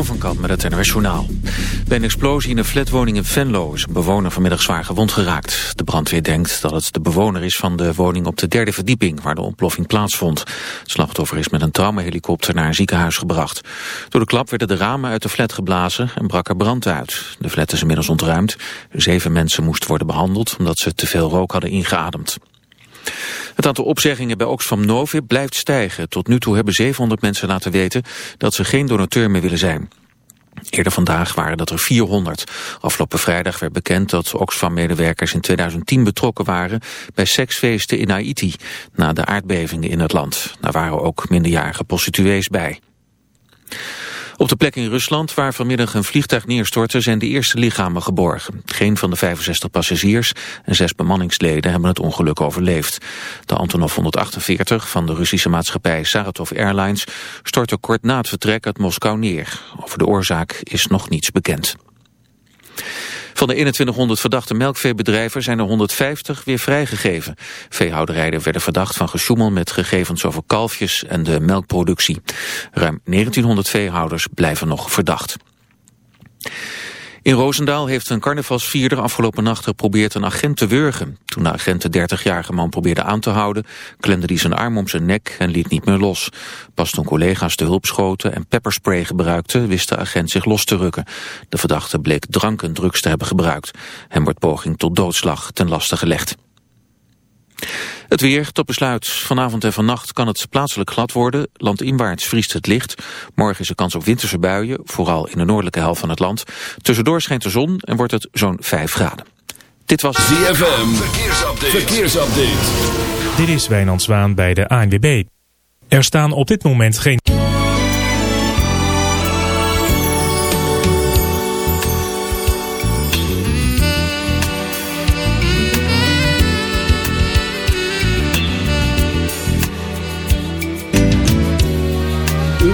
Van Kamp met het Journaal. Bij een explosie in een flatwoning in Venlo is een bewoner vanmiddag zwaar gewond geraakt. De brandweer denkt dat het de bewoner is van de woning op de derde verdieping waar de ontploffing plaatsvond. Het slachtoffer is met een traumahelikopter naar een ziekenhuis gebracht. Door de klap werden de ramen uit de flat geblazen en brak er brand uit. De flat is inmiddels ontruimd. Zeven mensen moesten worden behandeld omdat ze te veel rook hadden ingeademd. Het aantal opzeggingen bij Oxfam Novib blijft stijgen. Tot nu toe hebben 700 mensen laten weten dat ze geen donateur meer willen zijn. Eerder vandaag waren dat er 400. Afgelopen vrijdag werd bekend dat Oxfam-medewerkers in 2010 betrokken waren bij seksfeesten in Haiti na de aardbevingen in het land. Daar waren ook minderjarige prostituees bij. Op de plek in Rusland waar vanmiddag een vliegtuig neerstortte zijn de eerste lichamen geborgen. Geen van de 65 passagiers en zes bemanningsleden hebben het ongeluk overleefd. De Antonov 148 van de Russische maatschappij Saratov Airlines stortte kort na het vertrek uit Moskou neer. Over de oorzaak is nog niets bekend. Van de 2100 verdachte melkveebedrijven zijn er 150 weer vrijgegeven. Veehouderijen werden verdacht van gesjoemel met gegevens over kalfjes en de melkproductie. Ruim 1900 veehouders blijven nog verdacht. In Roosendaal heeft een carnavalsvierder afgelopen nacht geprobeerd een agent te wurgen. Toen de agent de 30-jarige man probeerde aan te houden, klemde hij zijn arm om zijn nek en liet niet meer los. Pas toen collega's de hulp schoten en pepperspray gebruikten, wist de agent zich los te rukken. De verdachte bleek drank en drugs te hebben gebruikt. Hem wordt poging tot doodslag ten laste gelegd. Het weer tot besluit. Vanavond en vannacht kan het plaatselijk glad worden. Landinwaarts vriest het licht. Morgen is er kans op winterse buien, vooral in de noordelijke helft van het land. Tussendoor schijnt de zon en wordt het zo'n 5 graden. Dit was ZFM. Verkeersupdate. Verkeersupdate. Dit is Wijnand Zwaan bij de ANWB. Er staan op dit moment geen...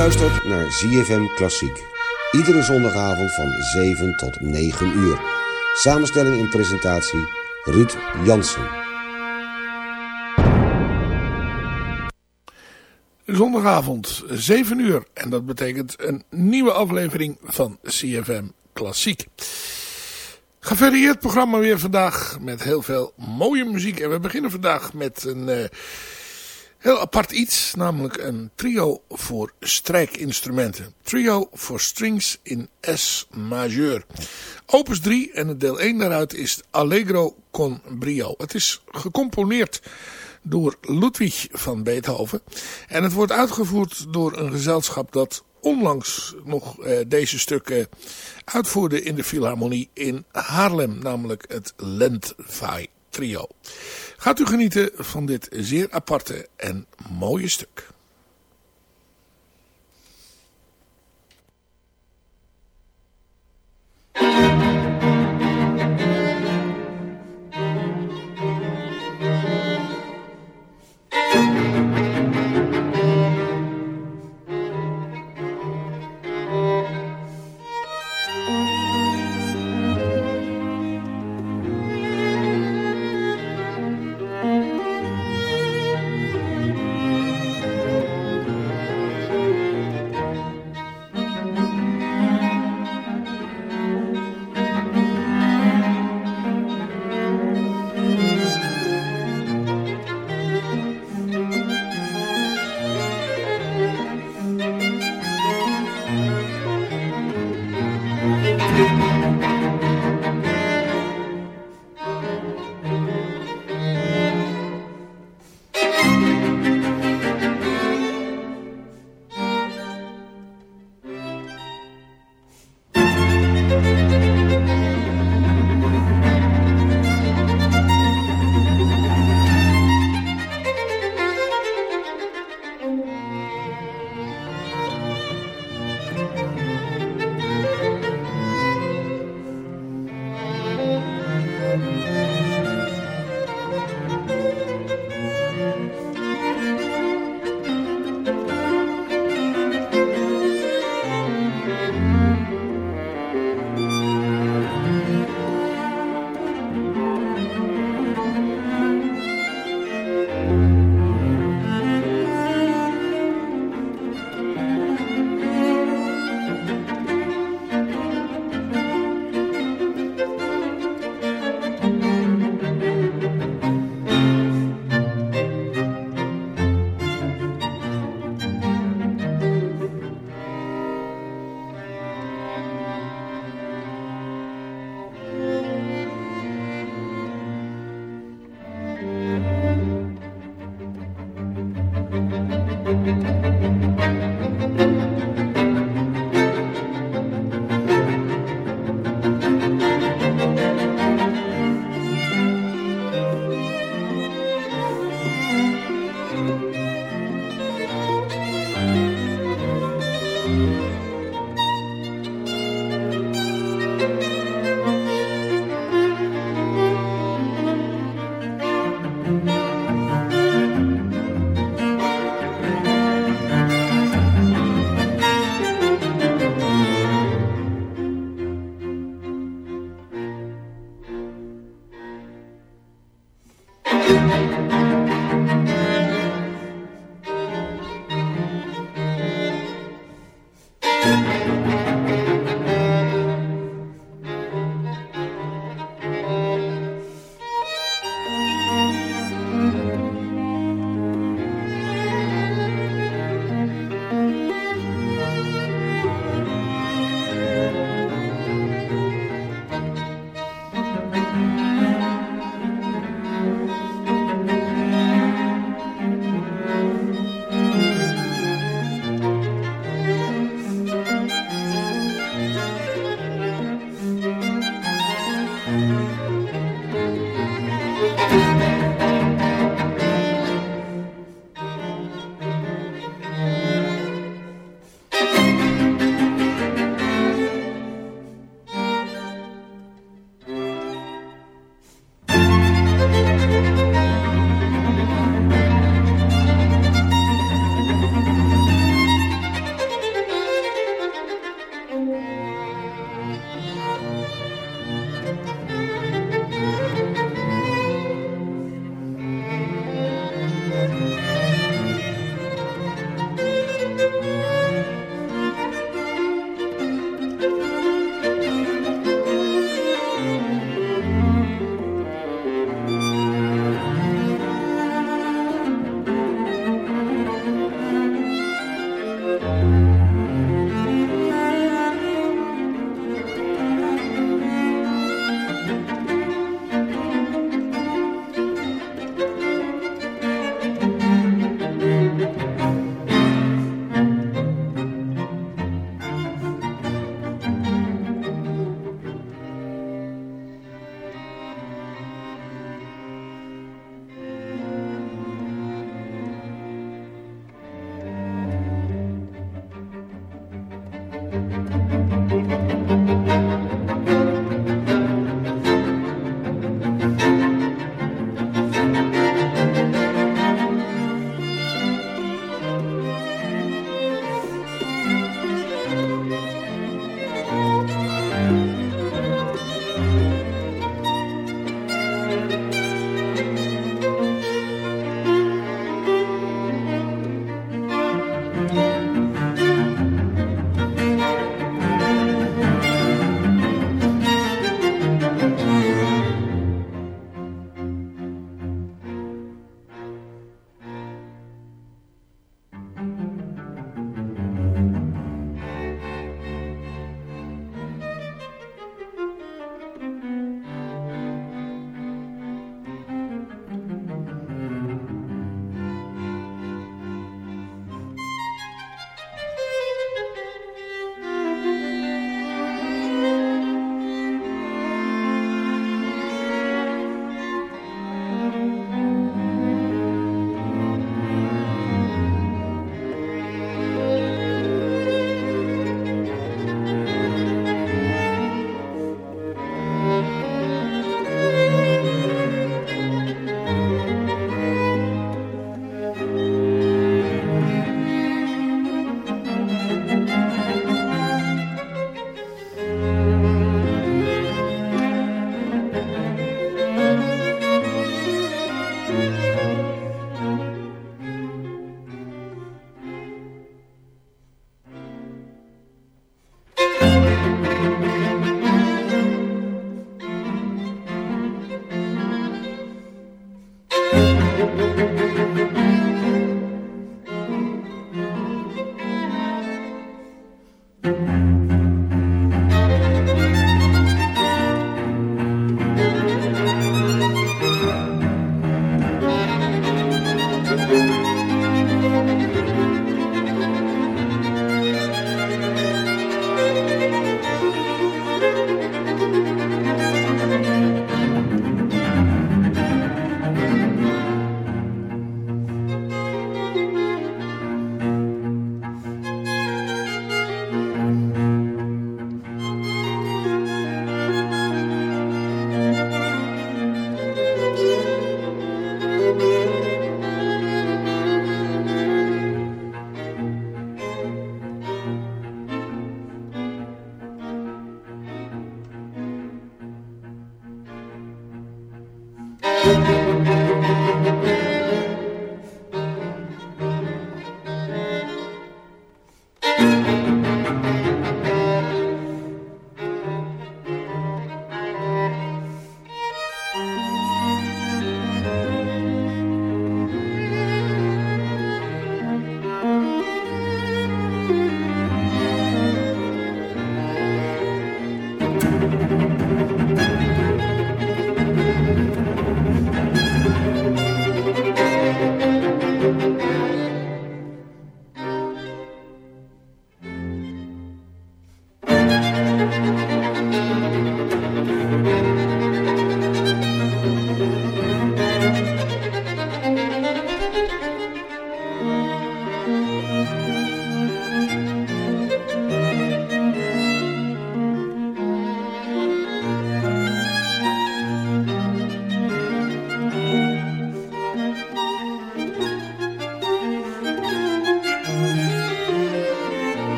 luistert naar ZFM Klassiek. Iedere zondagavond van 7 tot 9 uur. Samenstelling en presentatie Ruud Jansen. Zondagavond 7 uur. En dat betekent een nieuwe aflevering van CFM Klassiek. Gevarieerd programma weer vandaag met heel veel mooie muziek. En we beginnen vandaag met een... Uh, Heel apart iets, namelijk een trio voor strijkinstrumenten. Trio voor strings in S majeur. Opus 3 en het deel 1 daaruit is Allegro con brio. Het is gecomponeerd door Ludwig van Beethoven. En het wordt uitgevoerd door een gezelschap dat onlangs nog eh, deze stukken uitvoerde in de Philharmonie in Haarlem. Namelijk het Lendvai Trio. Gaat u genieten van dit zeer aparte en mooie stuk.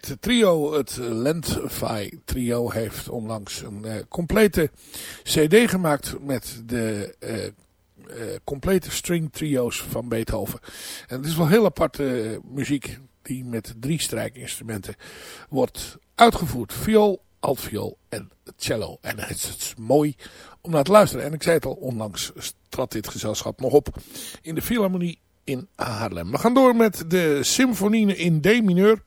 Dit trio, het Landfi trio, heeft onlangs een uh, complete cd gemaakt met de uh, uh, complete string trio's van Beethoven. En het is wel heel aparte muziek die met drie strijkinstrumenten wordt uitgevoerd. Viool, altviool en cello. En het is, het is mooi om naar te luisteren. En ik zei het al, onlangs trad dit gezelschap nog op in de Philharmonie in Haarlem. We gaan door met de symfonie in D mineur.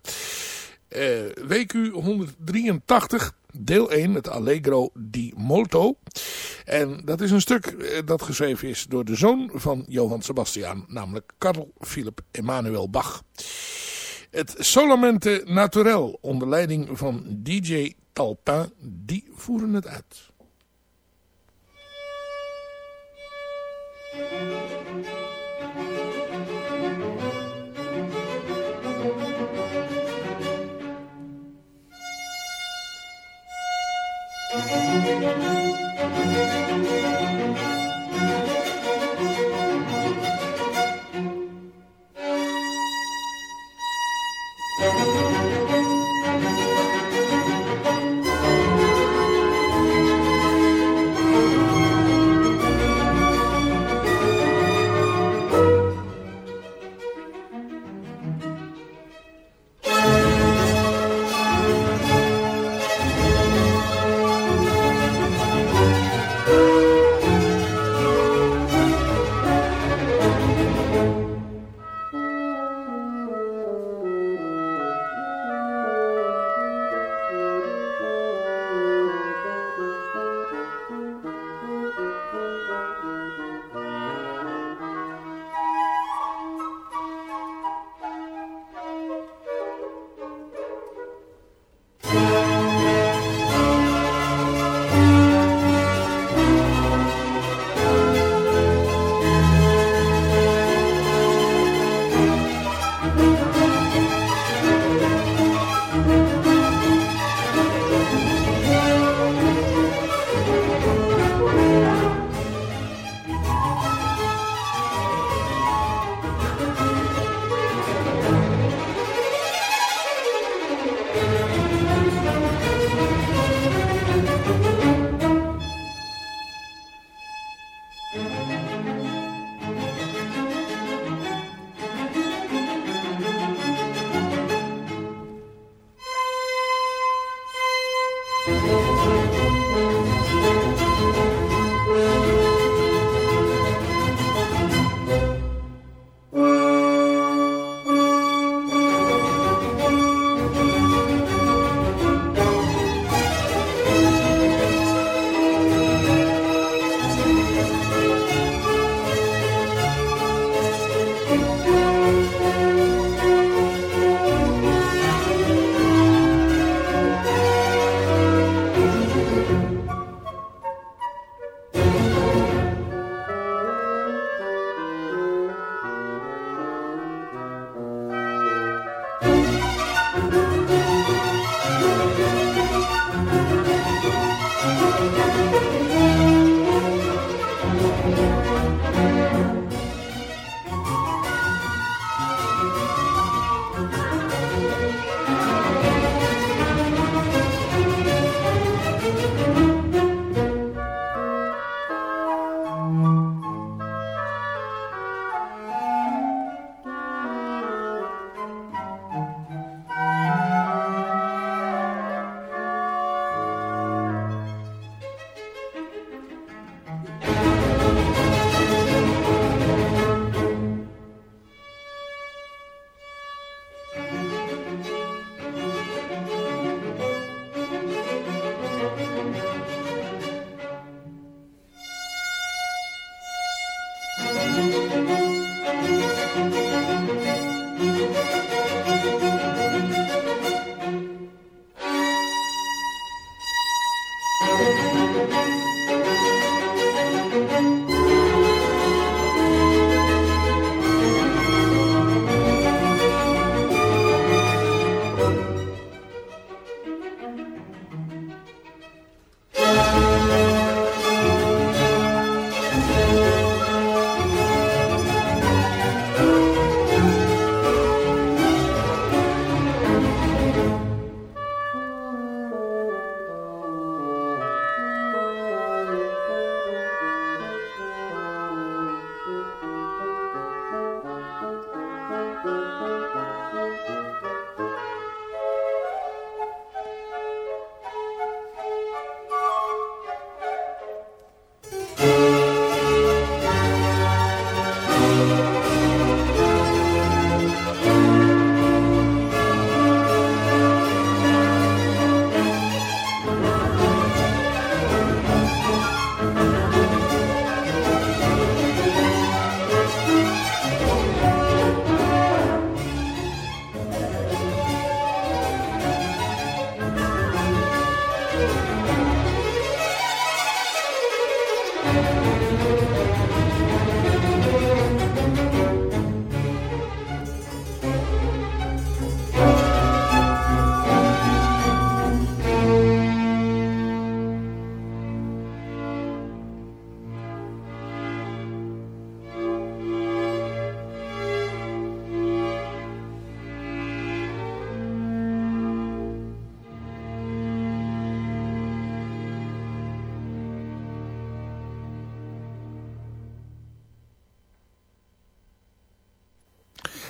Uh, WQ 183, deel 1, het Allegro di Molto. En dat is een stuk uh, dat geschreven is door de zoon van Johann Sebastian, namelijk Karl Philipp Emanuel Bach. Het Solamente Naturel onder leiding van DJ Talpin, die voeren het uit.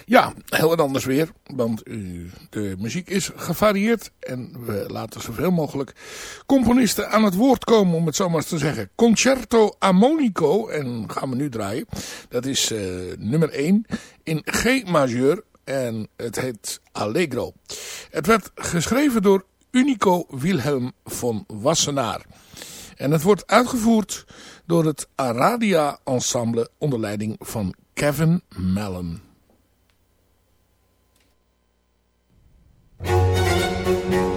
Ja, heel wat anders weer. Want de muziek is gevarieerd. En we laten zoveel mogelijk componisten aan het woord komen. Om het zo maar te zeggen. Concerto a Monico. En gaan we nu draaien. Dat is uh, nummer 1 in G majeur. En het heet Allegro. Het werd geschreven door Unico Wilhelm von Wassenaar. En het wordt uitgevoerd door het Aradia Ensemble onder leiding van Kevin Mellon. Música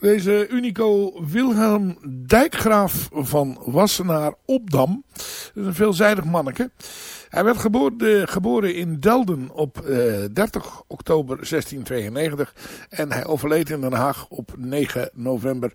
Deze Unico Wilhelm Dijkgraaf van Wassenaar Opdam. Dat is een veelzijdig manneke. Hij werd geboren, in Delden op uh, eh, 30 oktober 1692. En hij overleed in Den Haag op 9 november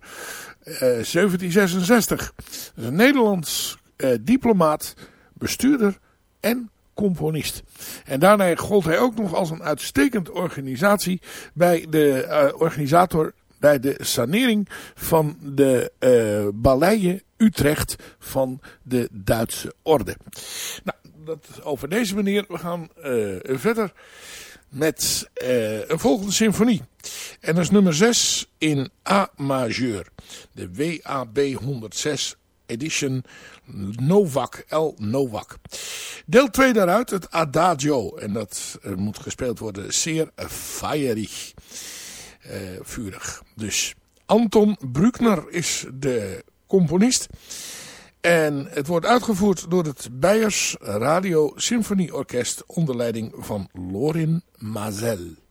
uh, 1766. is een Nederlands uh, diplomaat, bestuurder en componist. En daarna gold hij ook nog als een uitstekend organisatie bij de uh, organisator bij de sanering van de uh, Utrecht van de Duitse orde. Nou, dat over deze manier. We gaan uh, verder met uh, een volgende symfonie. En dat is nummer 6 in A majeur. De WAB 106 edition Novak, L Novak. Deel 2 daaruit, het Adagio. En dat moet gespeeld worden zeer feierig vurig. Dus Anton Bruckner is de componist. En het wordt uitgevoerd door het Beiers Radio Symfonieorkest onder leiding van Lorin Mazel.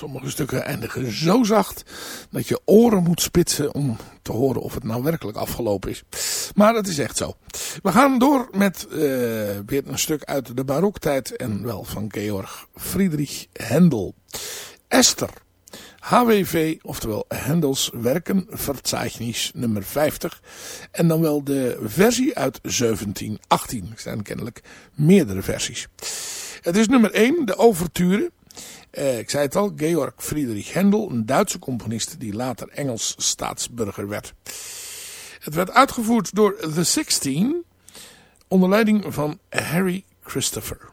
Sommige stukken eindigen zo zacht dat je oren moet spitsen om te horen of het nou werkelijk afgelopen is. Maar dat is echt zo. We gaan door met uh, weer een stuk uit de baroktijd en wel van Georg Friedrich Händel. Esther. HWV, oftewel Hendels Werkenverzeichnis nummer 50. En dan wel de versie uit 1718. Er zijn kennelijk meerdere versies. Het is nummer 1, de overture. Eh, ik zei het al, Georg Friedrich Händel, een Duitse componist die later Engels staatsburger werd. Het werd uitgevoerd door The Sixteen onder leiding van Harry Christopher.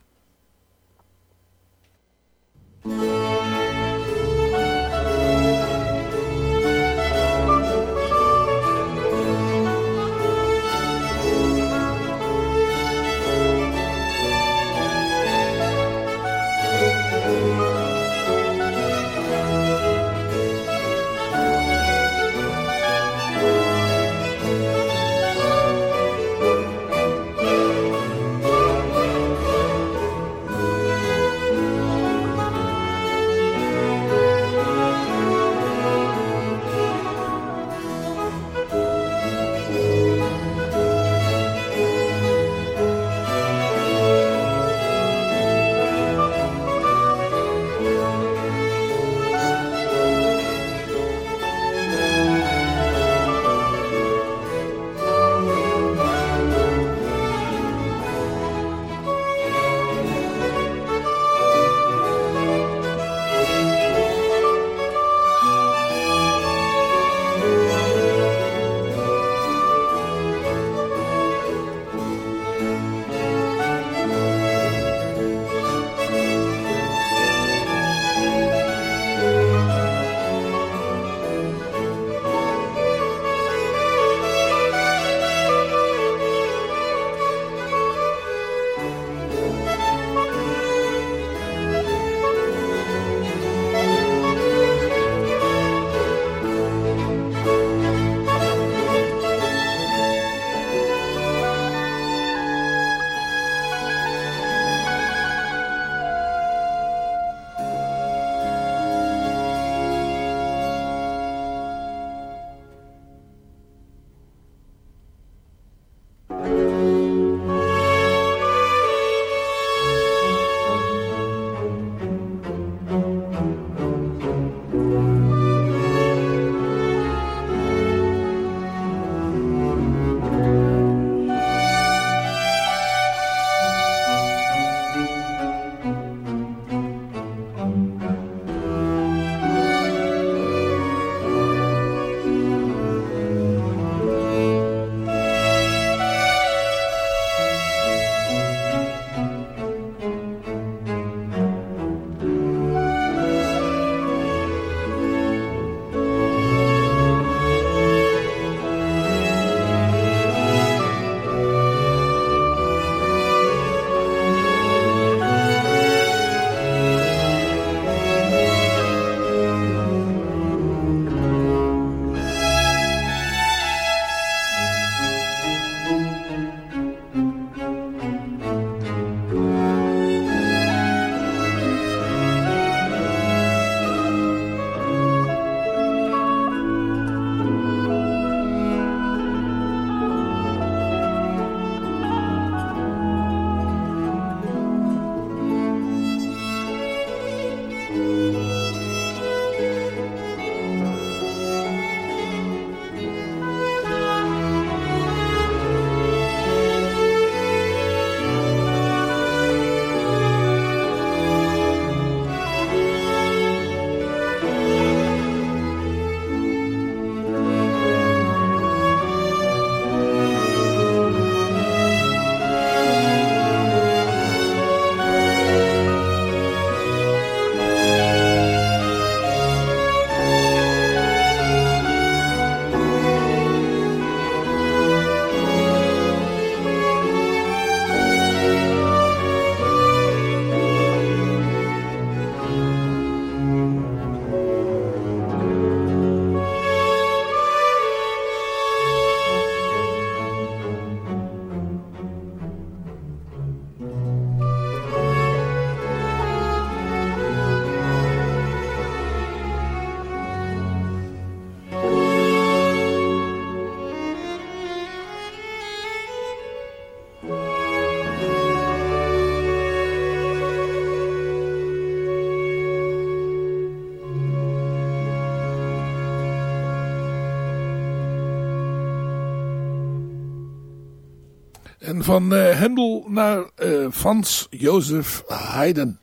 En van uh, Hendel naar uh, Frans Jozef Haydn.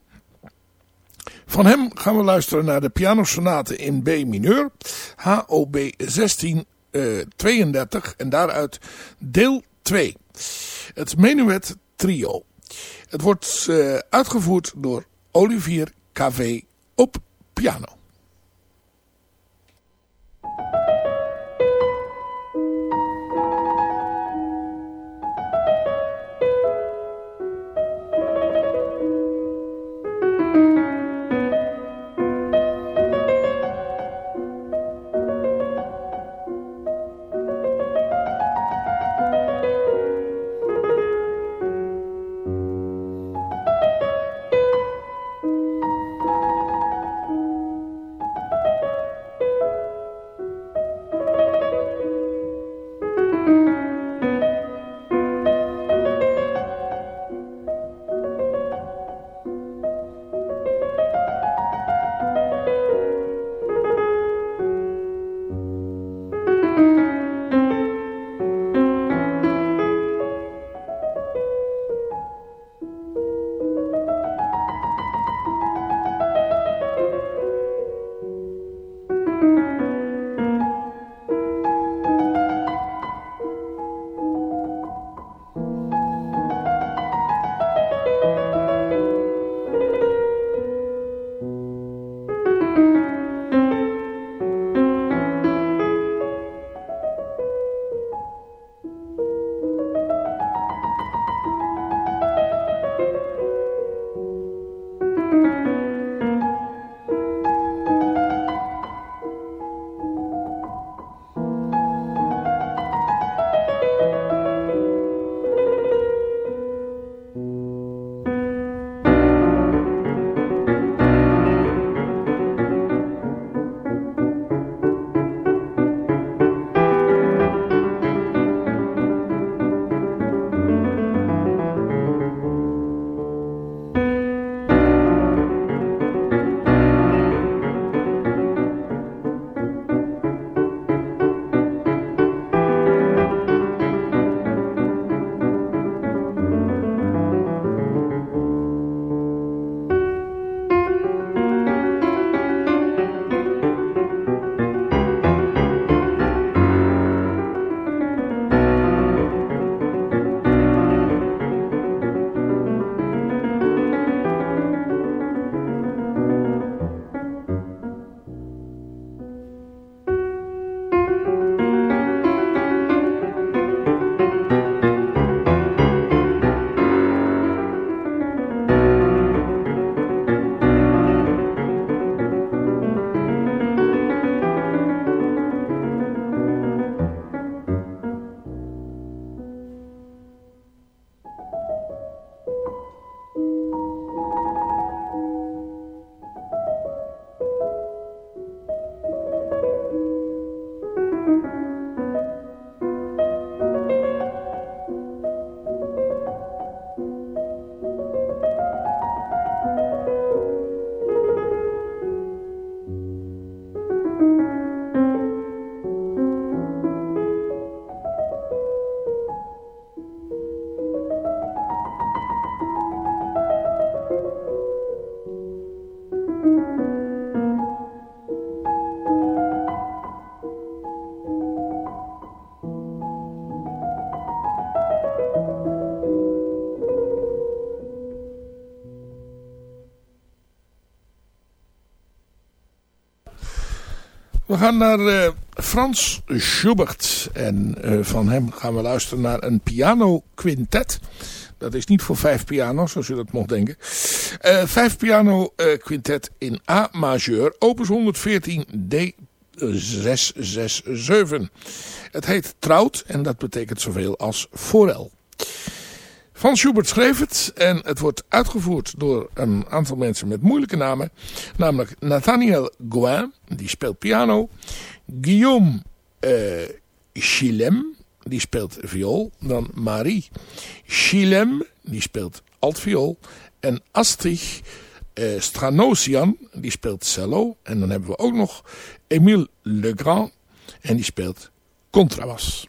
Van hem gaan we luisteren naar de pianosonate in B mineur, HOB 1632 en daaruit deel 2. Het menuet trio. Het wordt uitgevoerd door Olivier KV op piano. Gaan naar uh, Frans Schubert. En uh, van hem gaan we luisteren naar een piano quintet. Dat is niet voor vijf piano's, zoals u dat mocht denken. Uh, vijf piano quintet in A majeur, opus 114 D 667. Het heet Trout en dat betekent zoveel als forel. Van Schubert schreef het en het wordt uitgevoerd door een aantal mensen met moeilijke namen. Namelijk Nathaniel Gouin, die speelt piano. Guillaume uh, die speelt viool. Dan Marie Chilem, die speelt altviool. En Astrid uh, Stranosian, die speelt cello. En dan hebben we ook nog Emile Legrand, en die speelt contrabas.